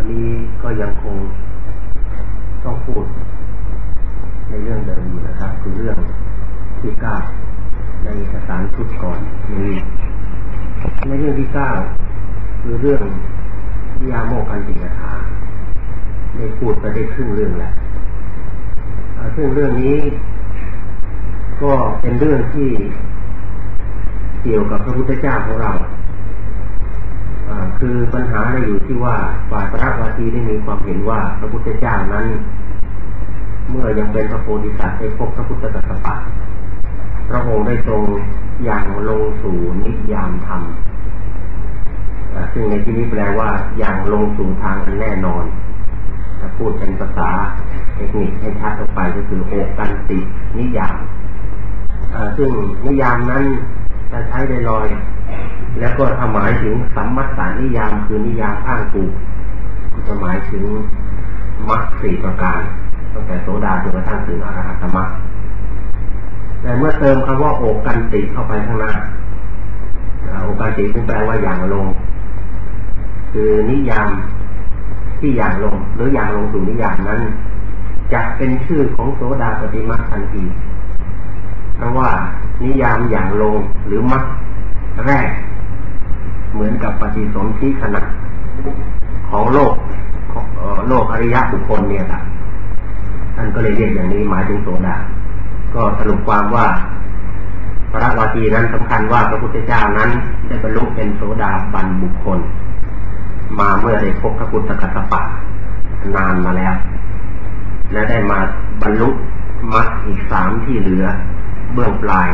วันนี้ก็ยังคงต้องพูด ในเรื่องเดิมอยู่นะครับ คือเรื่องที่เก้าในเอกสารชุดก่อนนี้ในเรื่องที่เก้าคือเรื่องยาโมกันติกถาได้พูดไปได้ครึ่งเรื่องแหละซึ่งเรื่องนี้ ก็เป็นเรื่องที่เกี่ยวกับพระพุทธเจ้าของเรา คือปัญหาอยู่ที่ว่าฝ่ายพระวาทีได้มีความเห็นว่าพระพุทธเจ้านั้น เมื่อยังเป็นพระโพธิสัตว์ได้พบพระพุทธกัสสปะพระองค์ได้ทรงอย่างลงสู่นิยามธรรมซึ่งในที่นี้แปลว่าอย่างลงสู่ทางอันแน่นอนพูดเป็นภาษาเทคนิคให้ชัดออกไปก็คือโอกันตินิยามซึ่งนิยามนั้นจะใช้ได้ลอย แล้วก็ถ้าหมายถึงสัมมัตสานิยามคือนิยามอ้างกูก็จะหมายถึงมรรคสี่ประการตั้งแต่โสดาจนกระทั่งถึงอรหัตมรรคแต่เมื่อเติมคำว่าโอกันติเข้าไปข้างหน้าโอกันติซึ่งแปลว่าอย่างลง คือนิยามที่อย่างลง หรืออย่างลงสู่นิยามนั้นจะเป็นชื่อของโสดาปฏิมาทันทีเพราะว่านิยามอย่างลงหรือมัรแรก เหมือนกับปฏิสนธิขณะของโลกโลกอริยะบุคคลเนี่ยครับท่านก็เลยเรียกอย่างนี้หมายถึงโสดา ก็สรุปความว่าพระวาทีนั้นสำคัญว่าพระพุทธเจ้านั้นได้บรรลุเป็นโสดาบันบุคคล มาเมื่อได้พบพระพุทธกัสสปะนานมาแล้ว และได้มาบรรลุมรรคอีกสามที่เหลือ เบื้องปลาย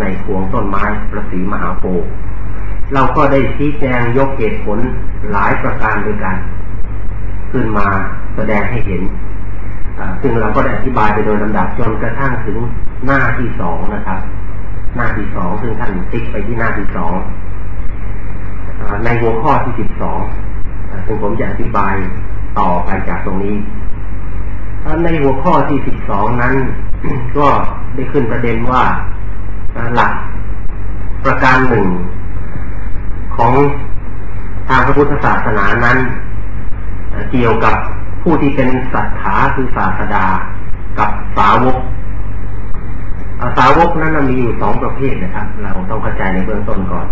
ในพวงต้นไม้ประสีมหาโพธิ์ เราก็ได้ชี้แจงยกเหตุผลหลายประการด้วยกัน ขึ้นมาแสดงให้เห็นซึ่งเราก็ได้อธิบายไปโดยลำดับจนกระทั่งถึงหน้าที่สองนะครับ หน้าที่สองซึ่งท่านติ๊กไปที่หน้าที่สองในหัวข้อที่สิบสองซึ่งผมจะอธิบายต่อไปจากตรงนี้ในหัวข้อที่สิบสองนั้น ก็ได้ขึ้นประเด็นว่าหลักประการหนึ่ง ของทางพระพุทธศาสนานั้น เกี่ยวกับผู้ที่เป็นศรัทธาคือศาสดากับสาวกสาวกนั้นมีอยู่สองประเภทนะครับ เราต้องเข้าใจในเบื้องต้นก่อน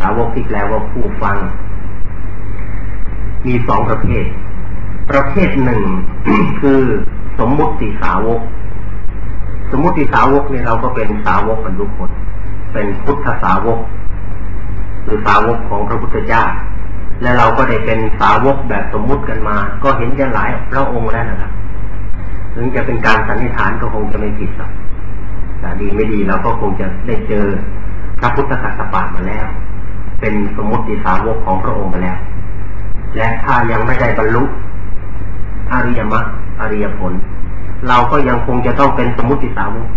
สาวกที่แปลว่าผู้ฟัง มีสองประเภท ประเภทหนึ่งคือสมมุติสาวก สมมติสาวกเนี่ยเราก็เป็นสาวกกันทุกคน เป็นพุทธสาวก หรือสาวกของพระพุทธเจ้า และเราก็ได้เป็นสาวกแบบสมมุติกันมา ก็เห็นกันหลายพระองค์แล้วนะครับถึงจะเป็นการสันนิษฐานก็คงจะไม่ผิดหรอกแต่ดีไม่ดีเราก็คงจะได้เจอพระพุทธกัสสปะมาแล้ว เป็นสมมติสาวกของพระองค์มาแล้ว และถ้ายังไม่ได้บรรลุอริยมรรคอริยผล เราก็ยังคงจะต้องเป็นสมุติสาวก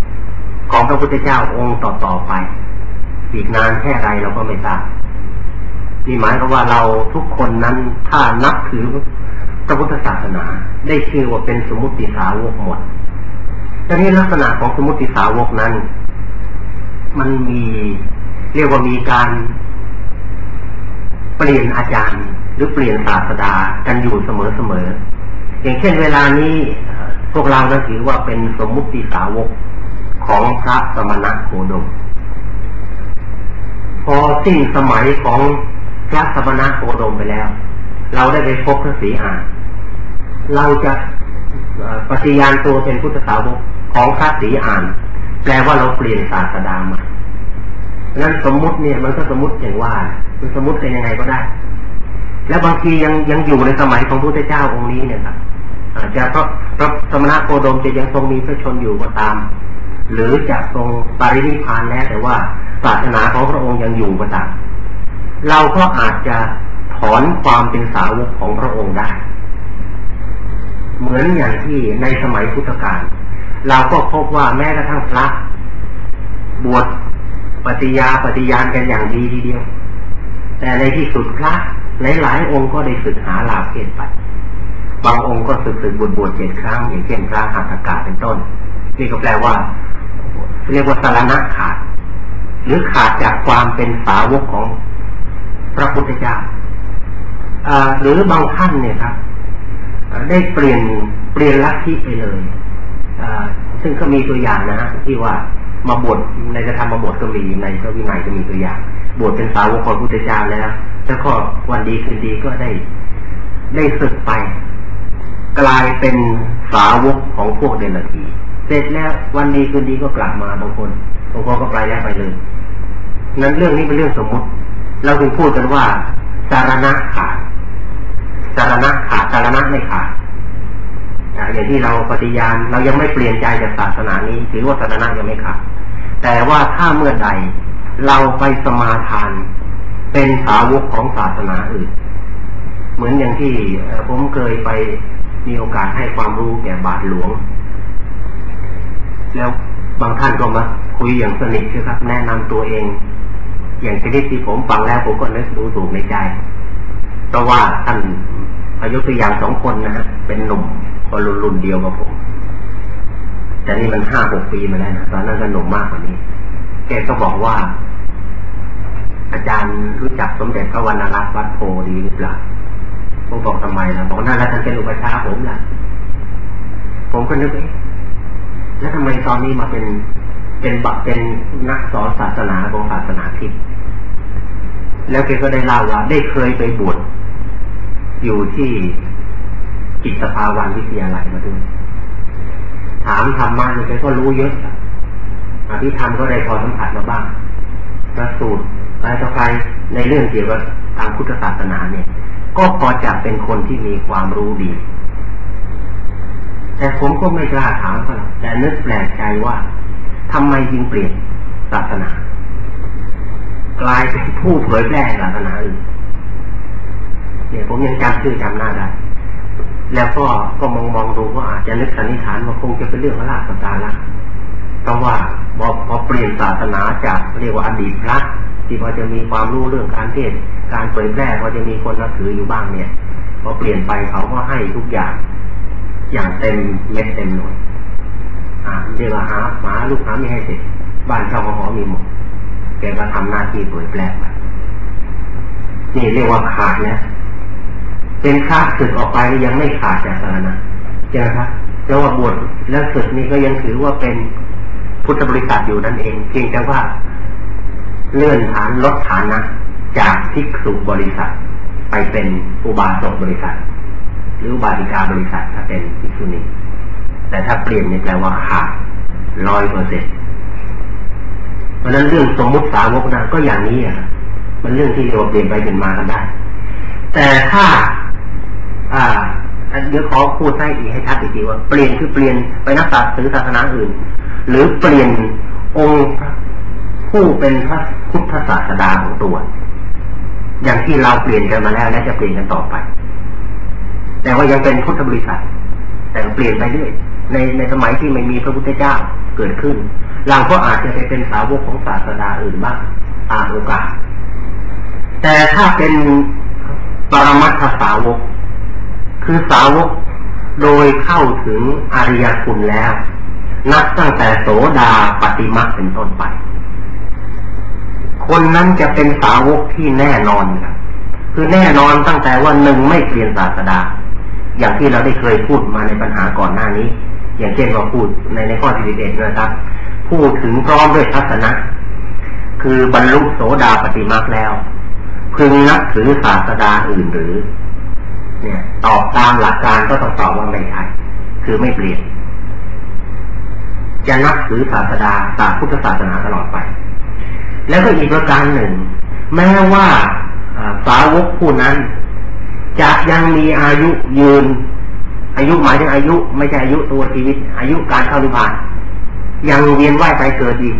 ของพระพุทธเจ้าองค์ต่อๆไป อีกนานแค่ไรเราก็ไม่ทราบ นี่หมายความว่าเราทุกคนนั้นถ้านับถือพระพุทธศาสนา ได้ชื่อว่าเป็นสมุติสาวกหมดแต่นี้ลักษณะของสมุติสาวกนั้น มันมีเรียกว่ามีการเปลี่ยนอาจารย์ หรือเปลี่ยนศาสดากันอยู่เสมอๆอย่างเช่นเวลานี้พวกเรานั้นถือว่าเป็นสมมุติสาวกของพระสมณะโคดม พอสิ้นสมัยของ พระสมณะโคดมไปแล้ว เราได้ไปพบพระศรีอานเราจะปฏิญาณตัวเป็นพุทธสาวกของพระศรีอาน แปลว่าเราเปลี่ยนศาสดาใหม่นั้นสมมุติเนี่ยมันก็สมมุติอย่างว่ามันสมมุติเป็นยังไงก็ได้ แล้วบางทียังยังอยู่ในสมัยของพระเจ้าองค์นี้เนี่ยครับอาจจะเพราะพระสมณะโคดมจะยังทรงมีพระชนอยู่ก็ตาม หรือจะทรงปรินิพานแล้วแต่ว่าศาสนาของพระองค์ยังอยู่ก็ตาม เราก็อาจจะถอนความเป็นสาวกของพระองค์ได้ เหมือนอย่างที่ในสมัยพุทธกาลเราก็พบว่าแม้กระทั่งพระบวชปฏิญาปฏิญาณกันอย่างดีทีเดียว แต่ในที่สุดพระหลายๆองค์ก็ได้ศึกหาลาเพศไปบางองค์ก็สึกสึกบวชบวชเจ็ดครั้งอย่างเช่นพระหัตถกาเป็นต้น นี่ก็แปลว่า เรียกว่าสารณะขาด หรือขาดจากความเป็นสาวกของ พระพุทธเจ้าหรือบางท่านเนี่ยครับได้เปลี่ยนเปลี่ยนลัทธิไปเลยซึ่งก็มีตัวอย่างนะฮะที่ว่ามาบวชในกระทำมาบวชก็มีในพระวินัยก็มีตัวอย่าง บวชเป็นสาวกของพุทธเจ้าแล้วแล้วก็วันดีคืนดีก็ได้ได้ศึกไป กลายเป็นสาวกของพวกเดลทีเสร็จแล้ววันดีคืนดีก็กลับมาบางคนบางคนก็ไปแล้วไปเลยนั้นเรื่องนี้เป็นเรื่องสมมติ เราถึงพูดกันว่าสารณะขาดสารณะขาดสารณะไม่ขาดอย่างที่เราปฏิญาณเรายังไม่เปลี่ยนใจจากศาสนานี้ถือว่าสารณะยังไม่ขาดแต่ว่าถ้าเมื่อใดเราไปสมาทาน เป็นสาวกของศาสนาอื่น เหมือนอย่างที่ผมเคยไปมีโอกาสให้ความรู้แก่บาทหลวง แล้วบางท่านก็มาคุยอย่างสนิทใช่ครับแนะนำตัวเอง อย่างชนิดที่ผมฟังแล้วผมก็นึกดูถูกในใจ เพราะว่าท่านอายุตัวอย่างสองคนนะฮะเป็นหนุ่มคนรุ่นเดียวกับผม แต่นี่มันห้าหกปีมาแล้วนะตอนนั้นก็หนุ่มมากกว่านี้แกก็บอกว่า อาจารย์รู้จักสมเด็จพระวรรณรัตน์วัดโพดีหรือเปล่าผมบอกทำไมล่ะบอกนั่นแล้วท่านเป็นอุปชาผมล่ะ ผมก็นึกเอ๊ะแล้วทำไมตอนนี้มาเป็น เป็นบักเป็นนักสอนศาสนาของศาสนาทิศแล้วแกก็ได้เล่าว่าได้เคยไปบวชอยู่ที่จิตสภาวันวิทยาลัยมาด้วยถามธรรมะนี่แกก็รู้เยอะอภิธรรมก็ได้พอสัมผัสมาบ้างพระสูตรอะไรต่อไปในเรื่องเกี่ยวกับทางพุทธศาสนาเนี่ย ก็พอจะเป็นคนที่มีความรู้ดี แต่ผมก็ไม่กล้าถามเขาแต่นึกแปลกใจว่า ทำไมจึงเปลี่ยนศาสนา กลายเป็นผู้เผยแพร่ศาสนาอื่นเนี่ยผมยังจำชื่อจำหน้าได้ แล้วก็ก็มองมองดูว่าอาจจะนึกสันนิษฐานว่าคงจะเป็นเรื่องพระราชกาละเพราะว่าพอพอเปลี่ยนศาสนาจากเรียกว่าอดีตพระที่พอจะมีความรู้เรื่องการเทศการเผยแพร่พอจะมีคนนับถืออยู่บ้างเนี่ยพอเปลี่ยนไปเขาก็ให้ทุกอย่างอย่างเต็มเม็ดเต็มหน่วย อ่าเรียกว่าหาหาลูกหาไม่ให้เสร็จบ้านเช่าหอมีหมดแกก็ทำหน้าที่เผยแพร่ไปนี่เรียกว่าขาดนะเป็นพระศึกออกไปยังไม่ขาดจากสารณะใช่ไหมครับแต่ว่าบวชแล้วศึกนี่ก็ยังถือว่าเป็นพุทธบริษัทอยู่นั่นเองเพียงแต่ว่า เลื่อนฐานลดฐานนะจากภิกษุบริษัท ไปเป็นอุบาสกบริษัท หรืออุบาสิกาบริษัทถ้าเป็นภิกษุณี แต่ถ้าเปลี่ยนนี่แปลว่าขาดร้อยเปอร์เซ็นต์เพราะนั้นเรื่องสมมุติสาวกนะก็อย่างนี้อะมันเรื่องที่เราเปลี่ยนไปเปลี่ยนมากันได้ แต่ถ้า อ่าเดี๋ยวขอพูดให้อีกให้ชัดอีกทีว่าเปลี่ยนคือเปลี่ยนไปนักศาสนาศาสนาอื่น หรือเปลี่ยนองค์ผู้เป็นพระพุทธศาสดาของตัว อย่างที่เราเปลี่ยนกันมาแล้วและจะเปลี่ยนกันต่อไป แต่ว่ายังเป็นพุทธบริษัทแต่เปลี่ยนไปเรื่อย ในในสมัยที่ไม่มีพระพุทธเจ้าเกิดขึ้นเราก็อาจจะไปเป็นสาวกของศาสดาอื่นบ้างตามโอกาส แต่ถ้าเป็นปรมัตถสาวก คือสาวกโดยเข้าถึงอริยคุณแล้ว นับตั้งแต่โสดาปฏิมาเป็นต้นไป คนนั้นจะเป็นสาวกที่แน่นอนครับคือแน่นอนตั้งแต่ว่าหนึ่งไม่เปลี่ยนศาสดา อย่างที่เราได้เคยพูดมาในปัญหาก่อนหน้านี้ อย่างเช่นเราพูดในในข้อที่สิบเอ็ดนะครับ พูดถึงพร้อมด้วยทัศนะ คือบรรลุโสดาปฏิมาแล้ว พึงนับถือศาสดาอื่นหรือ เนี่ย ตอบตามหลักการก็ต้องตอบว่าไม่ใช่คือไม่เปลี่ยน จะนับถือศาสดาตามพุทธศาสนาตลอดไป แล้วก็อีกประการหนึ่ง แม้ว่าสาวกผู้นั้นจะยังมีอายุยืน อายุหมายถึงอายุไม่ใช่อายุตัวชีวิต อายุการเข้านิพพาน ยังเวียนว่ายไปเกิดอีก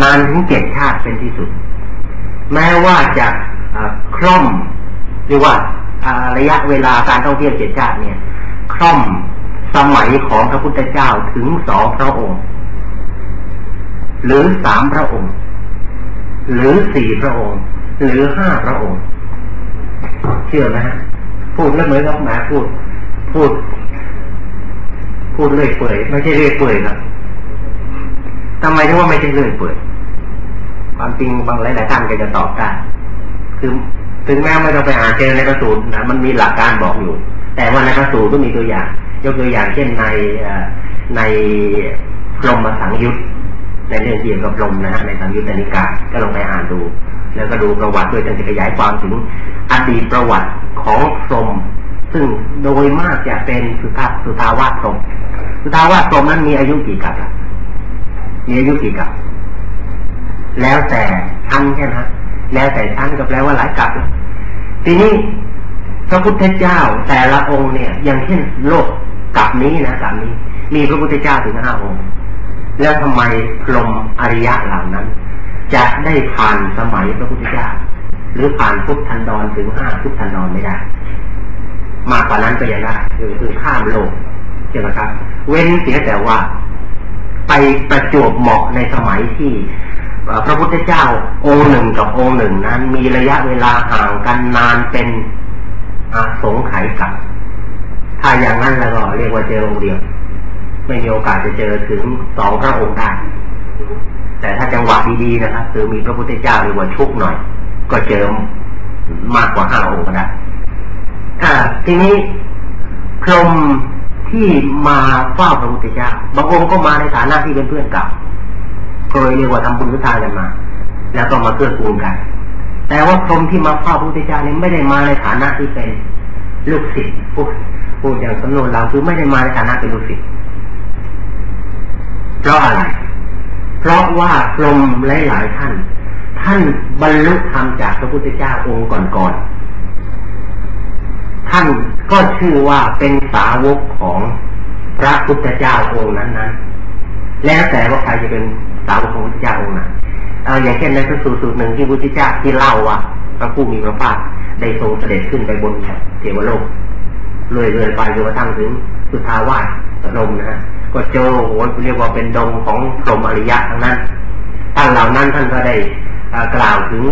นานถึงเจ็ดชาติเป็นที่สุด แม้ว่าจะคล่อมหรือว่าระยะเวลาการท่องเที่ยวเจ็ดชาติเนี่ย คล่อมสมัยของพระพุทธเจ้าถึงสองพระองค์ หรือสามพระองค์ หรือสี่พระองค์ หรือห้าพระองค์ เชื่อไหมฮะพูดแล้วเหมือนกับหมาพูด พูด พูดเลื่อยเปื่อยไม่ใช่เลื่อยเปื่อยครับทำไมถึงว่าไม่ใช่เลื่อยเปื่อยความจริงบางหลายๆท่านก็จะตอบได้คือถึงแม้ไม่ต้องไปอ่านเจอในกระสูตรนะมันมีหลักการบอกอยู่ แต่ว่าในกระสูตรก็มีตัวอย่าง ยกตัวอย่างเช่นในในลมมาสังยุตในเรื่องเกี่ยวกับลมนะฮะในสังยุตตนิกาก็ลองไปอ่านดู แล้วก็ดูประวัติด้วยจะขยายความถึงอดีตประวัติของพรม ซึ่งโดยมากจะเป็นสุทาสุทาวาสพรมสุทาวาสพรมนั้นมีอายุกี่กับมีอายุกี่กับ แล้วแต่ชั้นใช่ไหมแล้วแต่ชั้นก็แปลว่าหลายกับทีนี้พระพุทธเจ้าแต่ละองค์เนี่ย อย่างเช่นโลกกับนี้นะกับนี้ มีพระพุทธเจ้าถึงห้าองค์ แล้วทำไมพรหมอริยะเหล่านั้น จะได้ผ่านสมัยพระพุทธเจ้า หรือผ่านพุทธันดรถึงห้าพุทธันดรไม่ได้ มากกว่านั้นก็ยังได้คือคือข้ามโลกใช่ไหมครับ เว้นเสียแต่ว่า ไปประจวบเหมาะในสมัยที่พระพุทธเจ้าองค์หนึ่งกับองค์หนึ่งนั้น มีระยะเวลาห่างกันนานเป็นอาสงไขยกับถ้าอย่างนั้นแล้วก็เรียกว่าเจอองค์เดียว ไม่มีโอกาสจะเจอถึงสองพระองค์ได้ แต่ถ้าจังหวะดีๆนะครับคือมีพระพุทธเจ้าเรียกว่าชุกหน่อย ก็เจอมากกว่าห้าองค์ก็ได้ ทีนี้พรมที่มาเฝ้าพระพุทธเจ้าบางองค์ก็มาในฐานะที่เป็นเพื่อนเก่าเลยเรียกว่าทำบุญทุทานกันมา แล้วก็มาเกื้อกูลกัน แต่ว่าพรมที่มาเฝ้าพระพุทธเจ้านี่ไม่ได้มาในฐานะที่เป็นลูกศิษย์พูดพูดอย่างสำนวนเราคือไม่ได้มาในฐานะเป็นลูกศิษย์เพราะอะไร เพราะว่าพรมหลายๆท่าน ท่านบรรลุธรรมจากพระพุทธเจ้าองค์ก่อนๆ ท่านก็ชื่อว่าเป็นสาวกของพระพุทธเจ้าองค์นั้นๆแล้วแต่ว่าใครจะเป็นสาวกของพระพุทธเจ้าองค์ไหนเอาอย่างเช่นในพระสูตรสูตรหนึ่งที่พระพุทธเจ้าที่เล่าว่าพระผู้มีพระภาคได้ทรงเสด็จขึ้นไปบนเทวโลกเลื่อยๆไปจนกระทั่งถึงสุทาวาสลมนะฮะก็เจอโหเรียกว่าเป็นดงของพรหมอริยะทั้งนั้นท่านเหล่านั้นท่านก็ได้กล่าวถึง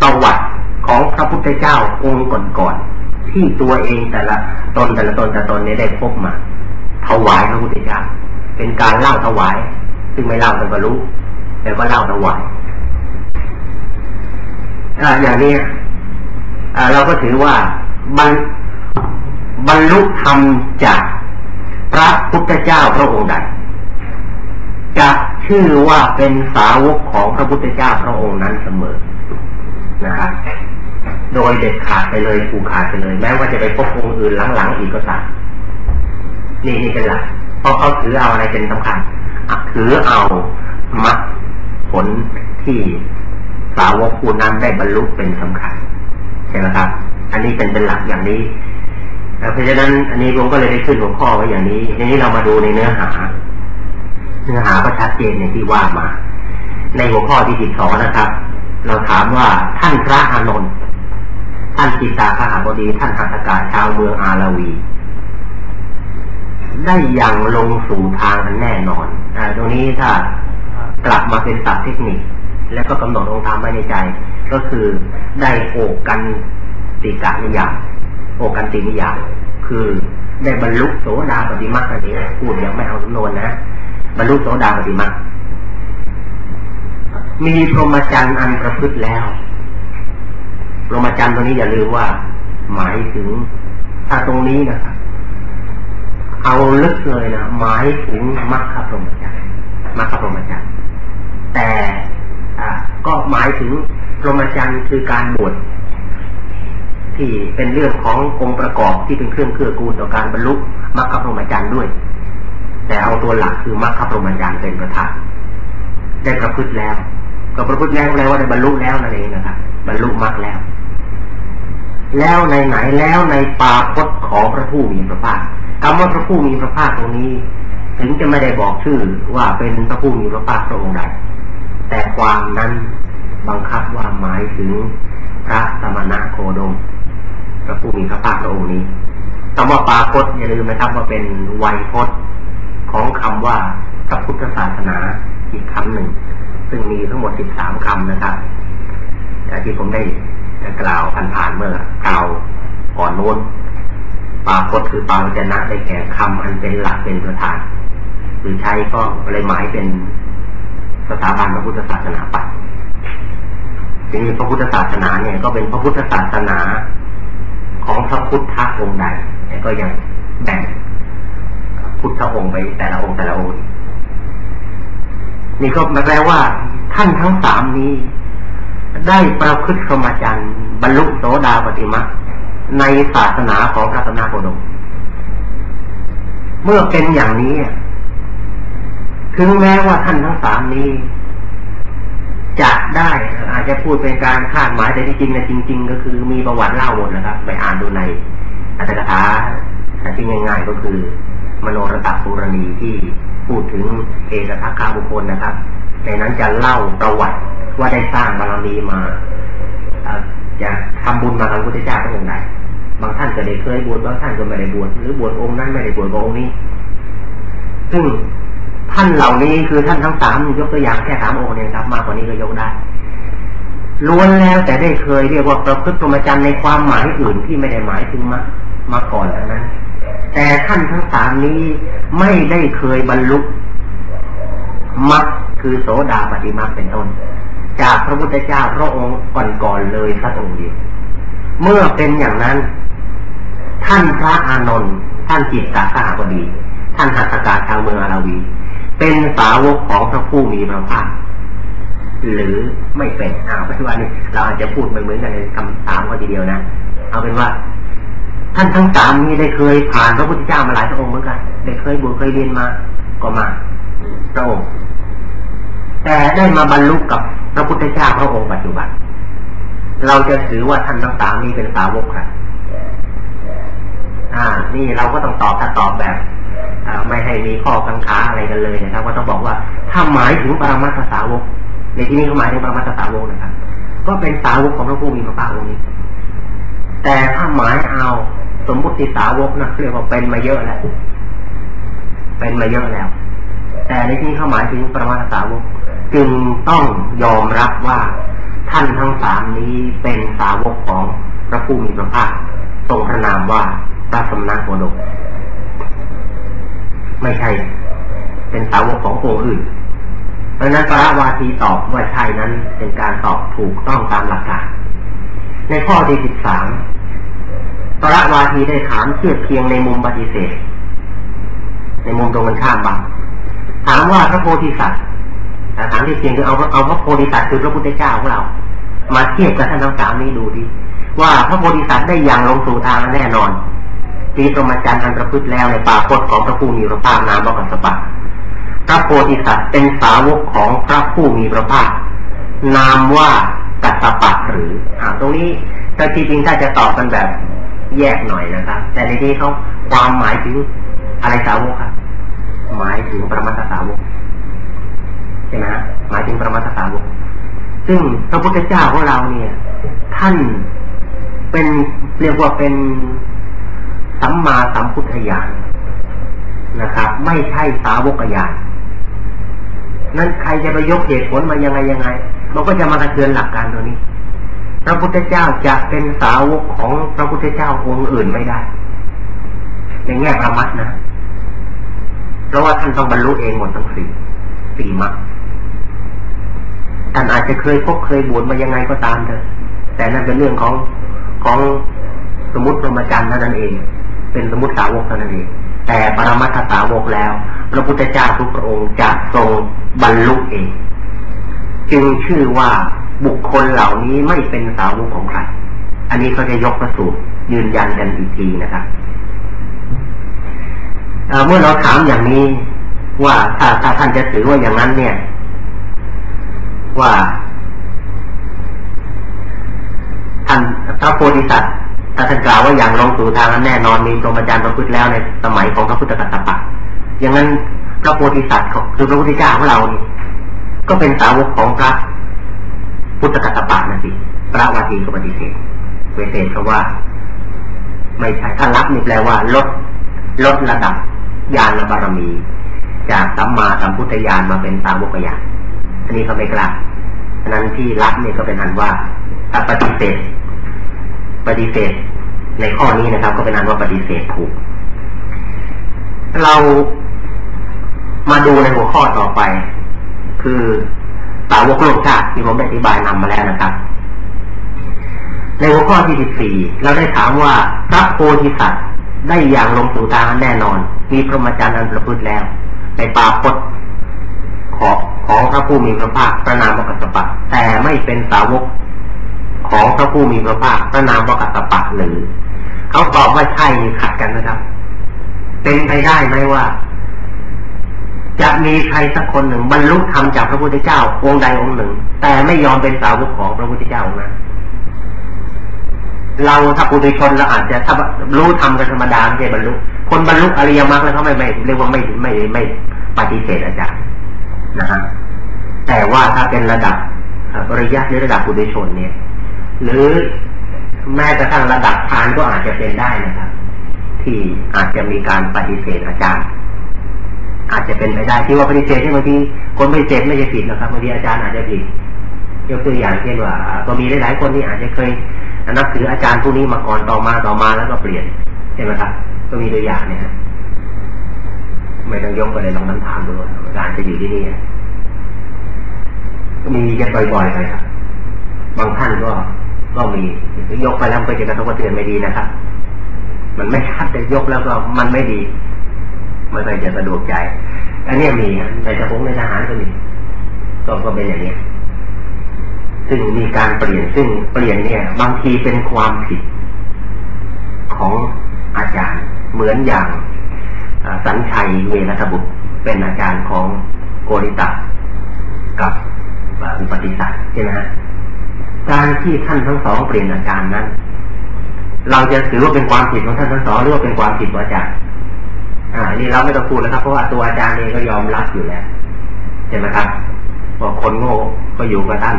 ประวัติของพระพุทธเจ้าองค์ก่อน ที่ตัวเองแต่ละตนแต่ละตนแต่ตนนี้ได้พบมาถวายพระพุทธเจ้าเป็นการเล่าถวาย ซึ่งไม่เล่าแต่ก็รู้แต่ก็เล่าถวายอย่างนี้เราก็ถือว่าบรรบรรลุธรรมจากพระพุทธเจ้าพระองค์ใดจะชื่อว่าเป็นสาวกของพระพุทธเจ้าพระองค์นั้นเสมอนะครับ โดยเด็ดขาดไปเลยผูกขาดไปเลย แม้ว่าจะไปพบองค์อื่นหลังๆอีกก็ตามนี่นี่เป็นหลักเพราะเขาถือเอาอะไรเป็นสำคัญถือเอามัดผลที่สาวกผู้นั้นได้บรรลุเป็นสำคัญใช่ไหมครับ อันนี้เป็นเป็นหลักอย่างนี้เพราะฉะนั้นอันนี้ผมก็เลยได้ขึ้นหัวข้อไว้อย่างนี้ทีนี้เรามาดูในเนื้อหา เนื้อหาก็ชัดเจนอย่างที่ว่ามา ในหัวข้อที่สิบสองนะครับ เราถามว่าท่านพระอานนท์ ท่านจิตตาขหาบดีท่านหัตถกาชาวเมืองอาราวี ได้ยังลงสู่ทางอันแน่นอนอตรงนี้ถ้ากลับมาเป็นศัพท์เทคนิค แล้วก็กำหนดองค์ธรรมไว้ในใจ ก็คือได้โอกันติกะนิยามโอกันตินิยามคือได้บรรลุโสดาปฏิมาอันนี้พูดย่างไม่เอาสำนวนนะบรรลุโสดาปฏิมามีพรหมจรรย์อันประพฤติแล้ว พรหมจรรย์ตรงนี้อย่าลืมว่า หมายถึง ถ้าตรงนี้นะครับเอาลึกเลยนะหมายถึงมรรคพรหมจรรย์มรรคพรหมจรรย์แต่ก็หมายถึงพรหมจรรย์คือการบวชที่เป็นเรื่องขององค์ประกอบที่เป็นเครื่องเกื้อกูลต่อการบรรลุมรรคพรหมจรรย์ด้วย แต่เอาตัวหลักคือมรรคพรหมจรรย์เป็นประธานได้ประพฤติแล้ว ก็ประพฤติแล้วแปลว่าได้บรรลุแล้วนั่นเองนะครับบรรลุมรรคแล้ว แล้วในไหนแล้วในปาพจน์ของพระผู้มีพระภาคคำว่าพระผู้มีพระภาคตรงนี้ ถึงจะไม่ได้บอกชื่อว่าเป็นพระผู้มีพระภาคพระองค์ใดแต่ความนั้นบังคับว่าหมายถึงพระสมณะโคดม พระผู้มีพระภาคพระองค์นี้คำว่าปาพจน์อย่าลืมนะครับว่าเป็นไวยพจน์ของคำว่าพระพุทธศาสนาอีกคำหนึ่ง ซึ่งมีทั้งหมดสิบสามคำนะครับที่ผมได้ กล่าวผ่านๆเมื่อกล่าวก่อนโน้นปาพจน์คือปาวจนะได้แก่คำอันเป็นหลักเป็นประธานหรือใช้ก็เลยหมายเป็นสถาบันพระพุทธศาสนาไปทีนี้พระพุทธศาสนาเนี่ย ก็เป็นพระพุทธศาสนาของพระพุทธองค์ใดก็ยังแบ่งพุทธองค์ไปแต่ละองค์แต่ละองค์นี่ก็แปลว่าท่านทั้งสามนี้ ได้ประพฤติสมจันทร์บรรลุโสดาปฏิมาในศาสนาของพระสมณโคดมเมื่อเป็นอย่างนี้ ถึงแม้ว่าท่านทั้งสามนี้จะได้อาจจะพูดเป็นการคาดหมายแต่ที่จริงนะจริง ๆ ก็คือมีประวัติเล่าหมดนะครับ ไปอ่านดูในอัตถกถาแต่ที่ง่ายๆก็คือ มโนรตปุรณีที่พูดถึงเอกทัคคาบุคคลนะครับ ในนั้นจะเล่าประวัติว่าได้สร้างบารมีมาจะทำบุญมาทางพุทธเจ้าพระองค์ใดบางท่านก็ได้เคยบวชบางท่านก็ไม่ได้บวชหรือบวชองค์นั้นไม่ได้บวชองค์นี้ ซึ่งท่านเหล่านี้คือท่านทั้งสามยกตัวอย่างแค่สามองค์เนี่ยครับ มากกว่านี้ก็ยกได้ล้วนแล้วแต่ได้เคยเรียกว่าประพฤติพรหมจรรย์ในความหมายอื่นที่ไม่ได้หมายถึงมามาก่อนแล้วนั้น แต่ท่านทั้งสามนี้ไม่ได้เคยบรรลุมรรค คือโสดาปฏิมรรคเป็นต้น จากพระพุทธเจ้าพระองค์ก่อนๆเลยพระองค์เดียวเมื่อเป็นอย่างนั้น ท่านพระอานนท์ท่านจิตตาข้าบดี ท่านหัตถกาชาวเมืองอาราวี เป็นสาวกของพระผู้มีพระภาคหรือไม่เป็นอ้าวปัจจุบันนี้เราอาจจะพูดเหมือนกันในคำถามก็ทีเดียวนะ เอาเป็นว่า ท่านทั้งสามนี้ได้เคยผ่านพระพุทธเจ้ามาหลายพระองค์เหมือนกัน ได้เคยบวชเคยเรียนมาก็มาพระองค์ แต่ได้มาบรรลุกับพระพุทธเจ้าพระองค์ปัจจุบัน เราจะถือว่าท่านทั้งสามนี้เป็นสาวกครับอ่า นี่เราก็ต้องตอบถ้าตอบแบบไม่ให้มีข้อกังขาอะไรกันเลยนะครับก็ต้องบอกว่าถ้าหมายถึงปรมัตถสาวก ในที่นี้เขาหมายถึงปรมัตถสาวกนะครับ ก็เป็นสาวกของพระผู้มีพระภาคองค์นี้ แต่ถ้าหมายเอาสมมติสาวกนะเรียกว่าเป็นมาเยอะแล้วเป็นมาเยอะแล้ว แต่ในที่นี้เขาหมายถึงปรมัตถสาวก จึงต้องยอมรับว่าท่านทั้งสามนี้เป็นสาวกของพระผู้มีพระภาคทรงพระนามว่าพระสมณโคดมไม่ใช่ เป็นสาวกขององค์อื่นเพราะนั้นพระวาทีตอบว่าใช่นั้นเป็นการตอบถูกต้องตามหลักการในข้อที่สิบสามพระวาทีได้ถามเทียบเคียงในมุมปฏิเสธ ในมุมตรงกันข้ามบ้างถามว่าพระโพธิสัตว์ แต่ถามที่เพียงคือเอาเอาพระโพธิสัตว์คือพระพุทธเจ้าของเรา มาเทียบกับท่านทั้งสามนี้ดูดิว่าพระโพธิสัตว์ได้อย่างลงสู่ทางแน่นอนมีสมาจันทร์อันประพฤติแล้วในป่าพจของพระผู้มีพระภาคนามบัสปะพระโพธิสัตว์เป็นสาวกของพระผู้มีพระภาคนามว่ากัสปะหรืออ่าตรงนี้แต่จริงๆถ้าจะตอบกันแบบแยกหน่อยนะครับ แต่ในที่เขาความหมายถึงอะไรสาวกครับหมายถึงประมัตถสาวก ใช่ไหมหมายถึงปรมัตถสาวกซึ่งพระพุทธเจ้าของเราเนี่ย ท่านเป็นเรียกว่าเป็นสัมมาสัมพุทธญาณนะครับ ไม่ใช่สาวกญาณนั้นใครจะไปยกเหตุผลมายังไงยังไงมันก็จะมากระเทือนหลักการตัวนี้ พระพุทธเจ้าจะเป็นสาวกของพระพุทธเจ้าองค์อื่นไม่ได้ในแง่ประมัดนะเพราะว่าท่านต้องบรรลุเองหมดทั้งสี่สี่มรรค ท่านอาจจะเคยพบเคยบวชมายังไงก็ตามเถอะ แต่นั่นเป็นเรื่องของของสมุติพรหมจรรย์นั่นเอง เป็นสมุติสาวกเท่านั้นเอง แต่ปรมัตถสาวกแล้ว พระพุทธเจ้าทุกพระองค์จะทรงบรรลุเอง จึงชื่อว่าบุคคลเหล่านี้ไม่เป็นสาวกของใคร อันนี้เขาจะยกประสูตรยืนยันกันอีกทีนะครับเมื่อเราถามอย่างนี้ว่าถ้าถ้าท่านจะถือว่าอย่างนั้นเนี่ย ว่าท่านพระโพธิสัตว์ท่านกล่าวว่าอย่างลงสู่ทางนั้นแน่นอนมีพรหมจารย์ประพฤติแล้วในสมัยของพระพุทธกัสสปะอย่างนั้นพระโพธิสัตว์คือพระพุทธเจ้าของเรานี่ก็เป็นสาวกของพระพุทธกัสสปะนะสิพระวาทีก็ปฏิเสธเวเศษเพราะว่า ไม่ใช่ถ้ารับนี่แปลว่า ลดลดระดับญาณบารมี จากสัมมาสัมพุทธญาณมาเป็นสาวกญาณ อันนี้เขาไม่กล้าฉะนั้นที่รับเนี่ยก็เป็นอันว่าถ้าปฏิเสธ ปฏิเสธ ในข้อนี้นะครับ ก็เป็นอันว่าปฏิเสธถูก เรามาดูในหัวข้อต่อไป คือสาวกโลกชาติที่ผมได้อธิบายนำมาแล้วนะครับ ในหัวข้อที่สิบสี่เราได้ถามว่าพระโพธิสัตว์ได้อย่างลงสู่ทาแน่นอน มีพรหมจรรย์อันประพฤติแล้วในป่าพจน์ ของของพระผู้มีพระภาคพระนามวกัสสปะ แต่ไม่เป็นสาวกของพระผู้มีพระภาคพระนามวกัสสปะหรือเขาตอบว่าใช่ขัดกันนะครับ เป็นไปได้ไหมว่า จะมีใครสักคนหนึ่งบรรลุธรรมจากพระพุทธเจ้าองค์ใดองค์หนึ่ง แต่ไม่ยอมเป็นสาวกของพระพุทธเจ้านั้นเราถ้าปุถุชนเราอาจจะถ้ารู้ทำกันธรรมดาไม่บรรลุคนบรรลุอริยมรรคแล้วเขาไม่ไม่เรียกว่าไม่ไม่ไม่ปฏิเสธอาจารย์ นะฮะแต่ว่าถ้าเป็นระดับปริยัติหรือระดับปุถุชนเนี่ย หรือแม้กระทั่งระดับทานก็อาจจะเป็นได้นะครับ ที่อาจจะมีการปฏิเสธอาจารย์ อาจจะเป็นไปได้ที่ว่าปฏิเสธที่บางทีคนปฏิเสธไม่ใช่ผิดนะครับบางทีอาจารย์อาจจะผิดยกตัวอย่างเช่นว่าก็มีหลายๆคนที่อาจจะเคยนับถืออาจารย์ผู้นี้มาก่อนต่อมาต่อมาแล้วก็เปลี่ยนใช่ไหมครับ ก็มีตัวอย่างเนี่ย ไม่ต้องยกไปเลยลองนั้นถามดูอาจารย์จะอยู่ที่นี่มีกันบ่อยๆไปครับบางท่านก็ก็มียกไปแล้วก็จะกระทบกระเทือนไม่ดีนะครับ มันไม่ชัดแต่ยกแล้วก็มันไม่ดีไม่ค่อยจะสะดวกใจ อันนี้มีในกระพงในทหารก็มีก็ก็เป็นอย่างนี้ซึ่งมีการเปลี่ยนซึ่งเปลี่ยนเนี่ย บางทีเป็นความผิดของอาจารย์เหมือนอย่าง สัญชัยเวรทบุตร เป็นอาจารย์ของโกริตะกับอุปติสัตใช่ไหมฮะการที่ท่านทั้งสองเปลี่ยนอาจารย์นั้น เราจะถือว่าเป็นความผิดของท่านทั้งสองหรือว่าเป็นความผิดของอาจารย์อ่า นี่เราไม่ต้องพูดแล้วครับเพราะว่าตัวอาจารย์เองก็ยอมรับอยู่แล้วใช่ไหมครับว่าคนโง่ก็อยู่กับท่าน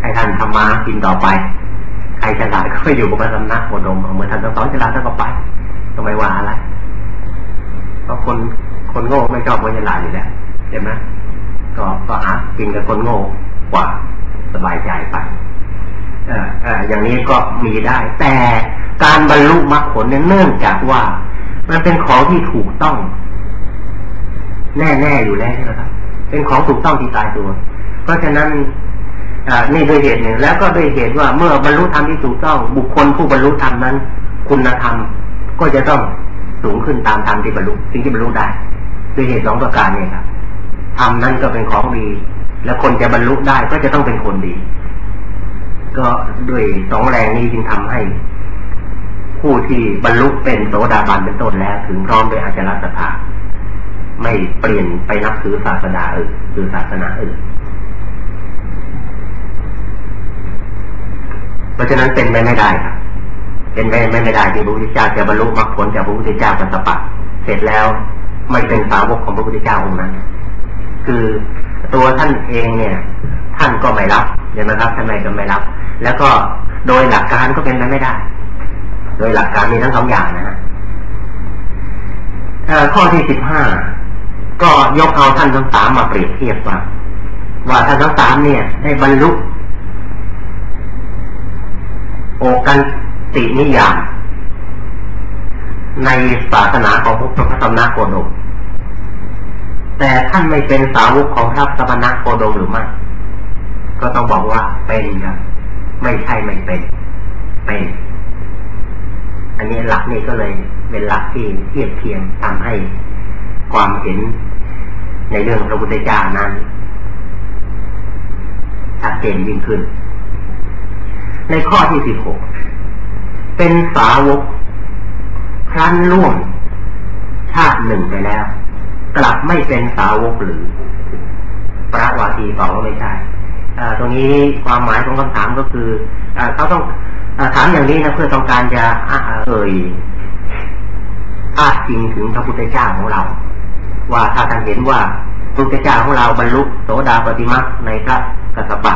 ให้ท่านทำมากินต่อไปใครฉลาดก็ไปอยู่กับสำนักโคดมเหมือนท่านสองฉลาดท่านก็ไป ก็ไม่ว่าอะไรเพราะคนคนโง่ไม่ชอบคนฉลาดอยู่แล้วใช่ไหมก็ก็หากินกับคนโง่กว่าสบายใจไปเออเอออย่างนี้ก็มีได้ แต่การบรรลุมรรคผลเนื่องจากว่า มันเป็นของที่ถูกต้อง แน่ๆอยู่แล้วใช่ไหมครับเป็นของถูกต้องที่ตายตัว เพราะฉะนั้นนี่ด้วยเหตุหนึ่งแล้วก็ด้วยเหตุว่าเมื่อบรรลุธรรมที่ถูกต้อง บุคคลผู้บรรลุธรรมนั้น คุณธรรม ก็จะต้องสูงขึ้นตามธรรมที่บรรลุสิ่งที่บรรลุได้ด้วยเหตุสองประการเนี่ยครับธรรมนั้นก็เป็นของดี และคนจะบรรลุได้ก็จะต้องเป็นคนดี ก็ด้วยสองแรงนี้จึงทำให้ ผู้ที่บรรลุเป็นโสดาบันเป็นต้นแล้ว ถึงพร้อมด้วยอาจารย์สถาไม่เปลี่ยนไปนับถือศาสนาอื่นคือศาสนาอื่นเพราะฉะนั้นเป็นไปไม่ได้ครับ เป็นไปไม่ได้ที่พระพุทธเจ้าจะบรรลุมรรคผลจากพระพุทธเจ้ากัสปะ เสร็จแล้วไม่เป็นสาวกของพระพุทธเจ้าองค์นั้น คือตัวท่านเองเนี่ย ท่านก็ไม่รับเห็นไหมครับท่านไมก็ไม่รับ แล้วก็โดยหลักการก็เป็นไปไม่ได้ โดยหลักการมีทั้งสองอย่างนะฮะข้อที่สิบห้าก็ยกเอาท่านทั้งสามมาเปรียบเทียบว่าว่าท่านทั้งสามเนี่ย ได้บรรลุโอกัน ตินิยาม ในศาสนาของพระพุทธมนาโคดม แต่ท่านไม่เป็นสาวกของพระสมณะโคดมหรือไม่ ก็ต้องบอกว่าเป็นครับไม่ใช่ไม่เป็น เป็น อันนี้หลักนี้ก็เลยเป็นหลักที่เทียบเทียงทำให้ความเห็นในเรื่องพระพุทธเจ้านั้นชัดเจนยิ่งขึ้น ในข้อที่สิบหก เป็นสาวกครั้นล่วง ชาติหนึ่งไปแล้ว กลับไม่เป็นสาวกหรือ พระวาทีบอกว่าไม่ใช่ตรงนี้ความหมายของคำถามก็คืออเขาต้องอถามอย่างนี้นะเพื่อต้องการจะเอ่ยอ้าจริงถึงพระพุทธเจ้าของเรา ว่าถ้าท่านเห็นว่าพระพุทธเจ้าของเราบรรลุโสดาปฏิมาในพระกัสสปะ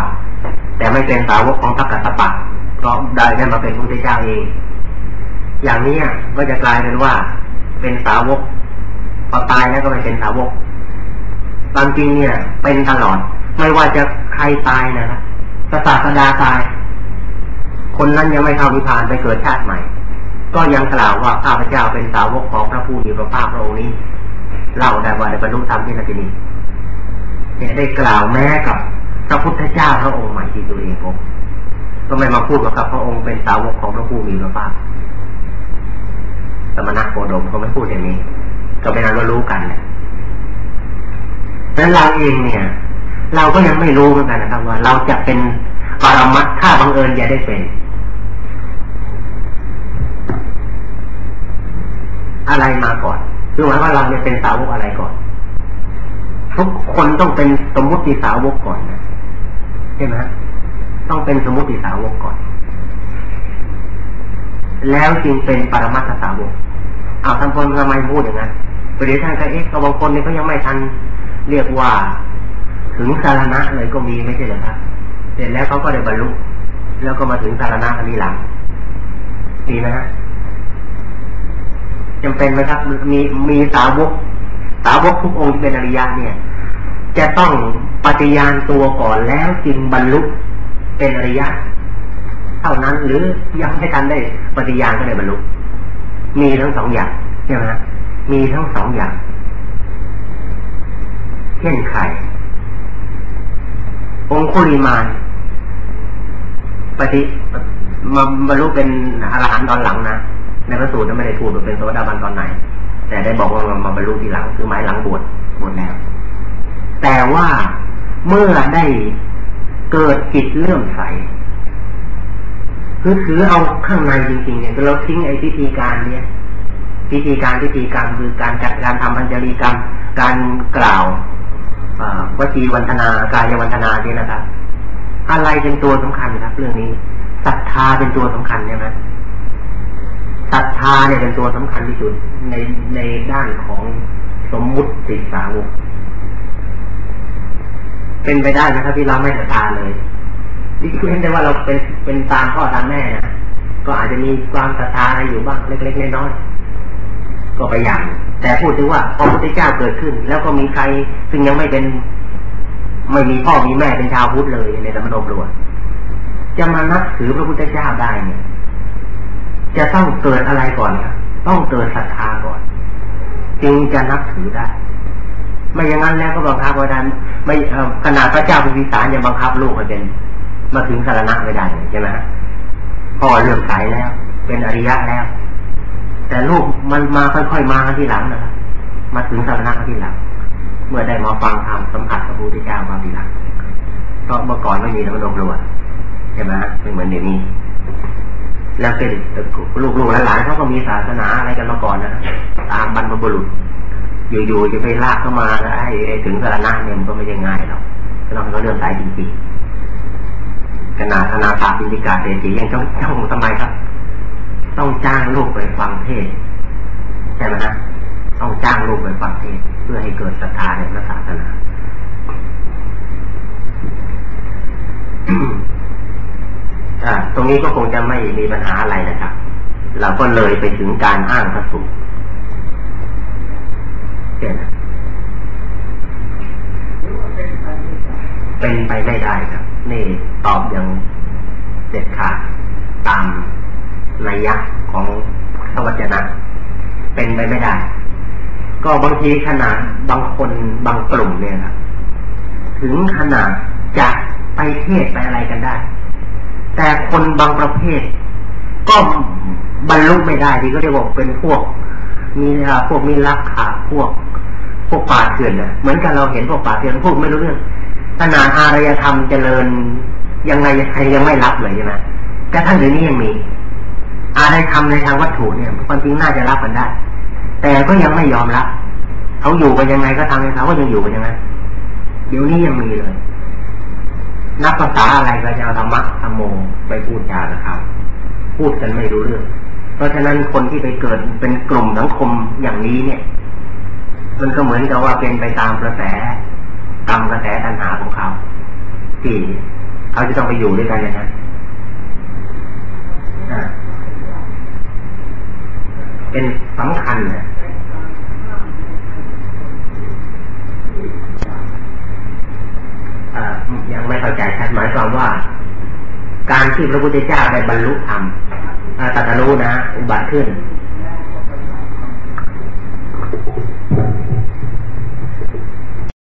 แต่ไม่เป็นสาวกของพระกัสสปะ ก็ได้ได้มาเป็นพระพุทธเจ้าเอง อย่างนี้ก็จะกลายเป็นว่า เป็นสาวกพอตายแล้วก็ไม่เป็นสาวกตามจริงเนี่ย เป็นตลอด ไม่ว่าจะใครตายนะครับสตาสดาตาย คนนั้นยังไม่เข้านิพพานไปเกิดชาติใหม่ ก็ยังกล่าวว่าข้าพเจ้าเป็นสาวกของพระผู้มีพระภาคพระองค์นี้เล่าได้ว่าได้บรรลุธรรมที่นั่นที่นี่เนี่ยได้กล่าวแม้กับพระพุทธเจ้าพระองค์ใหม่ที่ตัวเองพบ ก็ไม่มาพูดว่าครับ พระองค์เป็นสาวกของพระผู้มีพระภาคสมณะโคดมเขาไม่พูดอย่างนี้ ก็เป็นอันว่ารู้กันเนี่ยนั้นเราเองเนี่ย เราก็ยังไม่รู้เหมือนกันนะครับ ว่า เราจะเป็นปรมัตถ้าบังเอิญจะได้เป็นอะไรมาก่อนคือหมายว่าเราเนี่ยเป็นสาวกอะไรก่อน ทุกคนต้องเป็นสมมติสาวกก่อนนะใช่ไหม ต้องเป็นสมุติสาวกก่อน แล้วจึงเป็นปรมัตถสาวกเอาทำคนทำไมพูดอย่างนั้นประเดี๋ยวท่านก็เอ๊ะบางคนนี่ก็ยังไม่ทันเรียกว่าถึงสารณะเลยก็มีไม่ใช่เหรอครับเสร็จแล้วเขาก็ได้บรรลุ แล้วก็มาถึงสารณะอันนี้หลังดีนะฮะจำเป็นไหมครับมีมีสาวกสาวกทุกองค์ที่เป็นอริยะเนี่ย จะต้องปฏิญาณตัวก่อนแล้วจึงบรรลุ เป็นอริยะ เท่านั้นหรือยังไม่ทันได้ปฏิญาณก็ได้บรรลุมีทั้งสองอย่างใช่ไหมมีทั้งสองอย่าง เช่นใครองคุลิมานปฏิมาบรรลุเป็นอรหันต์ตอนหลังนะในพระสูตรนั้นไม่ได้พูดว่าเป็นโสดาบันตอนไหน แต่ได้บอกว่ามาบรรลุทีหลังคือหมายหลังบวชบวชแล้วแต่ว่าเมื่อได้ เกิดจิตเลื่อมใสคือถือเอาข้างในจริงๆเนี่ยเราทิ้งไอ้พิธีการเนี่ยพิธีการพิธีกรรมคือการจัดการทำอัญชลีกรรม การกล่าววจีวันธนากายวันธนาเนี่ยนะครับ อะไรเป็นตัวสำคัญครับ เรื่องนี้ศรัทธาเป็นตัวสำคัญใช่ไหมศรัทธาเนี่ยเป็นตัวสำคัญที่สุดในในด้านของสมมุติสิสาวก เป็นไปได้นะครับที่เราไม่ศรัทธาเลยที่คิดิฉันได้ว่าเราเป็นเป็นตามพ่อตามแม่นะก็อาจจะมีความศรัทธาอะไรอยู่บ้างเล็กๆน้อยๆก็ไปอย่าง แต่พูดถึงว่าพระพุทธเจ้าเกิดขึ้น แล้วก็มีใครซึ่งยังไม่เป็น ไม่มีพ่อมีแม่เป็นชาวพุทธเลยในธรรมนบรวจะมานับถือพระพุทธเจ้าได้เนี่ย จะต้องเกิดอะไรก่อนต้องเกิดศรัทธาก่อน จึงจะนับถือได้ ไม่อย่างนั้นแล้วก็บังคับว่าดัน ไม่ขนาดพระเจ้าพิมพิสารยังบังคับลูกให้เป็น มาถึงสารณะไม่ได้ใช่ไหมพ่อเลื่อมใสแล้ว เป็นอริยะแล้ว แต่ลูกมันมาค่อยๆมาที่หลังนะครับมาถึงสารณะที่หลัง เมื่อได้มาฟังธรรมสัมผัสพระพุทธเจ้ามาทีหลังเพราะเมื่อก่อนไม่มีธรรมดรวจใช่ไหมไม่เหมือนเดี๋ยวนี้แล้วเป็นลูกๆหลานๆเขาก็มีศาสนาอะไรกันมาก่อนนะตามบรรพบุรุษ อยู่ๆจะไปลากเข้ามาให้ถึงสารณะเนี่ยมันก็ไม่ได้ง่ายหรอกต้องเขาเรื่องสายจริงๆขนาดธนาภาพิธิกาเศรษฐียังต้องต้องทำไมครับ ต้องจ้างลูกไปฟังเทศใช่ไหมฮะต้องจ้างลูกไปฟังเทศเพื่อให้เกิดศรัทธาในพระศาสนาตรงนี้ก็คงจะไม่มีปัญหาอะไรนะครับ เราก็เลยไปถึงการอ้างพระสูตร เช่นเป็นไปไม่ได้ครับ นี่ตอบอย่างเด็ดขาดตามนัยะของสวัจนะ เป็นไปไม่ได้ ก็บางทีขนาดบางคนบางกลุ่มเนี่ยครับถึงขนาดจะไปเทศไปอะไรกันได้ แต่คนบางประเภท ก็บรรลุไม่ได้ที่ก็เรียกว่าเป็นพวก มีพวกมีลักขาพวก พวกป่าเถื่อนเนี่ยเหมือนกันเราเห็นพวกป่าเถื่อนพวกไม่รู้เรื่องขนาดอารยธรรมเจริญยังไงใครยังไม่รับเลยใช่ไหมกระทั่งเดี๋ยวนี้ยังมี อารยธรรมในทางวัตถุเนี่ยความจริงน่าจะรับกันได้ แต่ก็ยังไม่ยอมรับเขาอยู่กันยังไงก็ทำให้เขาก็ยังอยู่กันยังไงเดี๋ยวนี้ยังมีเลย นักภาษาอะไรก็จะเอาธรรมะธรรมโมไปพูดจากับเขาพูดกันไม่รู้เรื่อง เพราะฉะนั้นคนที่ไปเกิดเป็นกลุ่มสังคมอย่างนี้เนี่ย มันก็เหมือนกับว่าเป็นไปตามกระแสตามกระแสตัณหาของเขาที่เขาจะต้องไปอยู่ด้วยกันนะฮะเป็นสำคัญนะยังไม่เข้าใจชัดหมายความว่า การที่พระพุทธเจ้าได้บรรลุธรรมตรัสรู้นะ อุบัติขึ้น